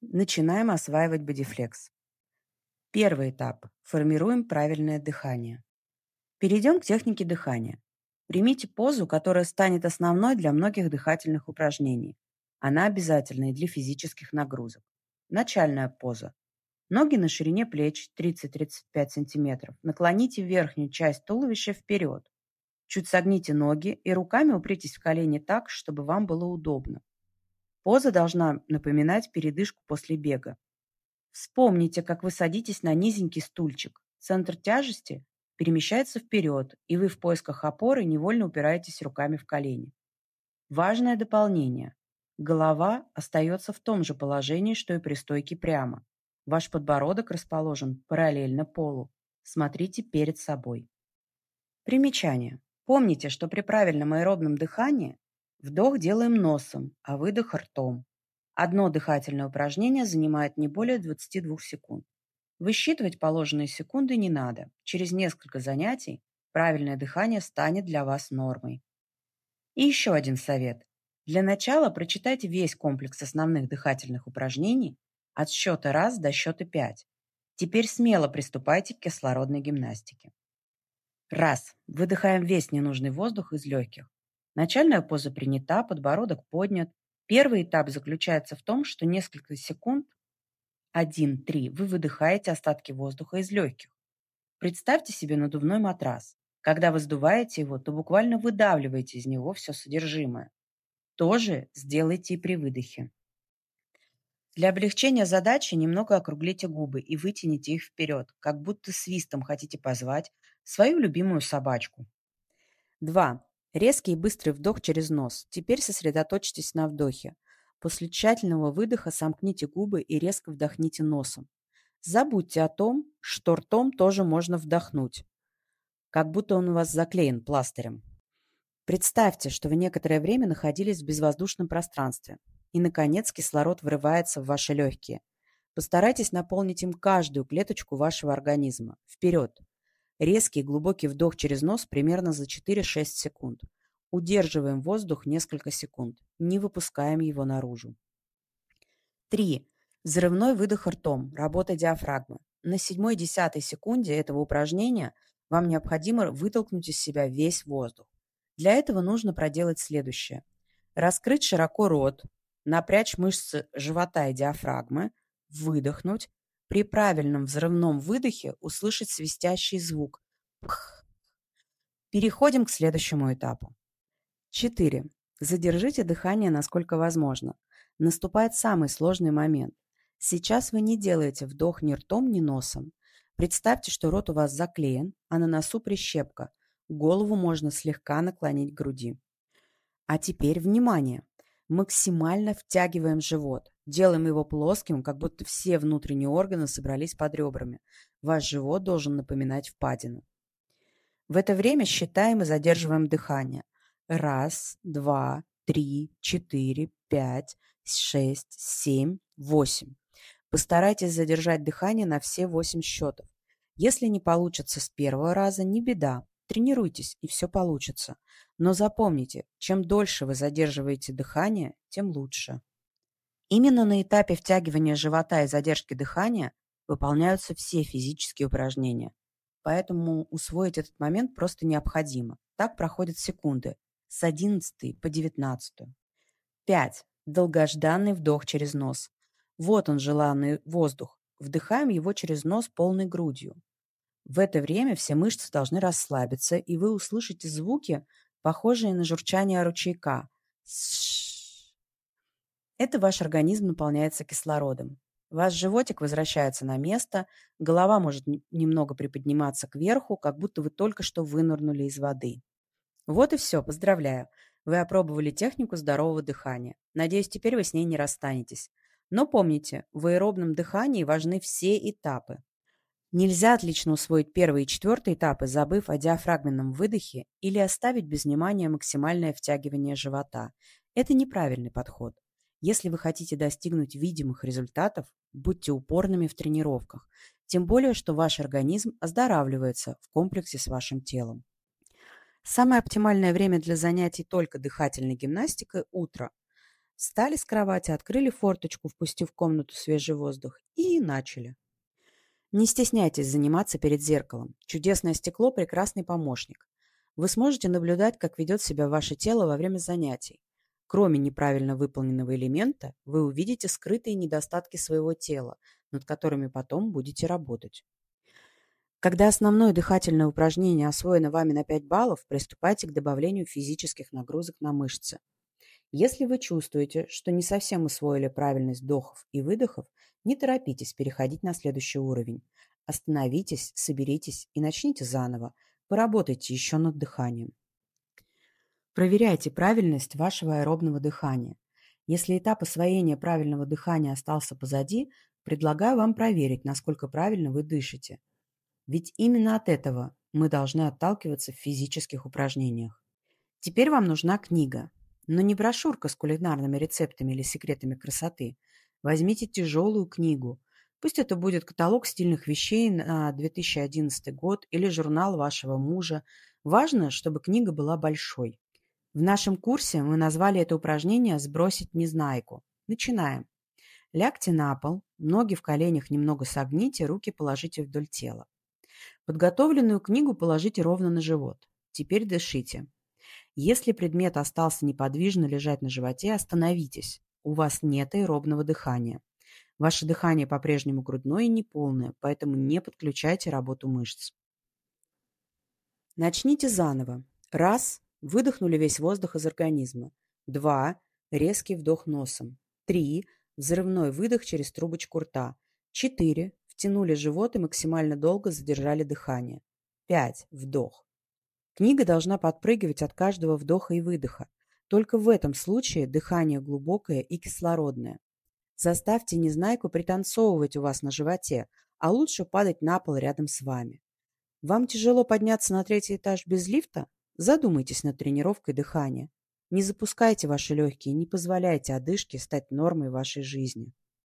Начинаем осваивать бодифлекс. Первый этап. Формируем правильное дыхание. Перейдем к технике дыхания. Примите позу, которая станет основной для многих дыхательных упражнений. Она обязательна и для физических нагрузок. Начальная поза. Ноги на ширине плеч 30-35 см. Наклоните верхнюю часть туловища вперед. Чуть согните ноги и руками упритесь в колени так, чтобы вам было удобно. Поза должна напоминать передышку после бега. Вспомните, как вы садитесь на низенький стульчик. Центр тяжести перемещается вперед, и вы в поисках опоры невольно упираетесь руками в колени. Важное дополнение. Голова остается в том же положении, что и при стойке прямо. Ваш подбородок расположен параллельно полу. Смотрите перед собой. Примечание. Помните, что при правильном аэробном дыхании вдох делаем носом, а выдох ртом. Одно дыхательное упражнение занимает не более 22 секунд. Высчитывать положенные секунды не надо. Через несколько занятий правильное дыхание станет для вас нормой. И еще один совет. Для начала прочитайте весь комплекс основных дыхательных упражнений от счета раз до счета пять. Теперь смело приступайте к кислородной гимнастике. Раз. Выдыхаем весь ненужный воздух из легких. Начальная поза принята, подбородок поднят. Первый этап заключается в том, что несколько секунд, 1-3, вы выдыхаете остатки воздуха из легких. Представьте себе надувной матрас. Когда вы сдуваете его, то буквально выдавливаете из него все содержимое. Тоже сделайте и при выдохе. Для облегчения задачи немного округлите губы и вытяните их вперед, как будто свистом хотите позвать свою любимую собачку. 2. Резкий и быстрый вдох через нос. Теперь сосредоточьтесь на вдохе. После тщательного выдоха сомкните губы и резко вдохните носом. Забудьте о том, что ртом тоже можно вдохнуть, как будто он у вас заклеен пластырем. Представьте, что вы некоторое время находились в безвоздушном пространстве, и, наконец, кислород врывается в ваши легкие. Постарайтесь наполнить им каждую клеточку вашего организма. Вперед! Резкий глубокий вдох через нос примерно за 4-6 секунд. Удерживаем воздух несколько секунд. Не выпускаем его наружу. 3. Взрывной выдох ртом. Работа диафрагмы. На 7-10 секунде этого упражнения вам необходимо вытолкнуть из себя весь воздух. Для этого нужно проделать следующее. Раскрыть широко рот, напрячь мышцы живота и диафрагмы, выдохнуть, при правильном взрывном выдохе услышать свистящий звук. Пх. Переходим к следующему этапу. 4. Задержите дыхание насколько возможно. Наступает самый сложный момент. Сейчас вы не делаете вдох ни ртом, ни носом. Представьте, что рот у вас заклеен, а на носу прищепка. Голову можно слегка наклонить к груди. А теперь внимание! Максимально втягиваем живот. Делаем его плоским, как будто все внутренние органы собрались под ребрами. Ваш живот должен напоминать впадину. В это время считаем и задерживаем дыхание. Раз, два, три, четыре, пять, шесть, семь, восемь. Постарайтесь задержать дыхание на все восемь счетов. Если не получится с первого раза, не беда. Тренируйтесь, и все получится. Но запомните, чем дольше вы задерживаете дыхание, тем лучше. Именно на этапе втягивания живота и задержки дыхания выполняются все физические упражнения. Поэтому усвоить этот момент просто необходимо. Так проходят секунды с 11 по 19. 5. Долгожданный вдох через нос. Вот он, желанный воздух. Вдыхаем его через нос полной грудью. В это время все мышцы должны расслабиться, и вы услышите звуки, похожие на журчание ручейка. Это ваш организм наполняется кислородом. Ваш животик возвращается на место, голова может немного приподниматься кверху, как будто вы только что вынырнули из воды. Вот и все, поздравляю. Вы опробовали технику здорового дыхания. Надеюсь, теперь вы с ней не расстанетесь. Но помните, в аэробном дыхании важны все этапы. Нельзя отлично усвоить первый и четвертый этапы, забыв о диафрагменном выдохе или оставить без внимания максимальное втягивание живота. Это неправильный подход. Если вы хотите достигнуть видимых результатов, будьте упорными в тренировках, тем более, что ваш организм оздоравливается в комплексе с вашим телом. Самое оптимальное время для занятий только дыхательной гимнастикой – утро. Встали с кровати, открыли форточку, впустив в комнату свежий воздух, и начали. Не стесняйтесь заниматься перед зеркалом. Чудесное стекло – прекрасный помощник. Вы сможете наблюдать, как ведет себя ваше тело во время занятий. Кроме неправильно выполненного элемента, вы увидите скрытые недостатки своего тела, над которыми потом будете работать. Когда основное дыхательное упражнение освоено вами на 5 баллов, приступайте к добавлению физических нагрузок на мышцы. Если вы чувствуете, что не совсем усвоили правильность вдохов и выдохов, не торопитесь переходить на следующий уровень. Остановитесь, соберитесь и начните заново. Поработайте еще над дыханием. Проверяйте правильность вашего аэробного дыхания. Если этап освоения правильного дыхания остался позади, предлагаю вам проверить, насколько правильно вы дышите. Ведь именно от этого мы должны отталкиваться в физических упражнениях. Теперь вам нужна книга. Но не брошюрка с кулинарными рецептами или секретами красоты. Возьмите тяжелую книгу. Пусть это будет каталог стильных вещей на 2011 год или журнал вашего мужа. Важно, чтобы книга была большой. В нашем курсе мы назвали это упражнение «Сбросить незнайку». Начинаем. Лягте на пол, ноги в коленях немного согните, руки положите вдоль тела. Подготовленную книгу положите ровно на живот. Теперь дышите. Если предмет остался неподвижно лежать на животе, остановитесь. У вас нет аэробного дыхания. Ваше дыхание по-прежнему грудное и неполное, поэтому не подключайте работу мышц. Начните заново. Раз. Выдохнули весь воздух из организма. Два. Резкий вдох носом. Три. Взрывной выдох через трубочку рта. Четыре. Втянули живот и максимально долго задержали дыхание. Пять. Вдох. Книга должна подпрыгивать от каждого вдоха и выдоха. Только в этом случае дыхание глубокое и кислородное. Заставьте Незнайку пританцовывать у вас на животе, а лучше падать на пол рядом с вами. Вам тяжело подняться на третий этаж без лифта? Задумайтесь над тренировкой дыхания. Не запускайте ваши легкие, не позволяйте одышке стать нормой вашей жизни.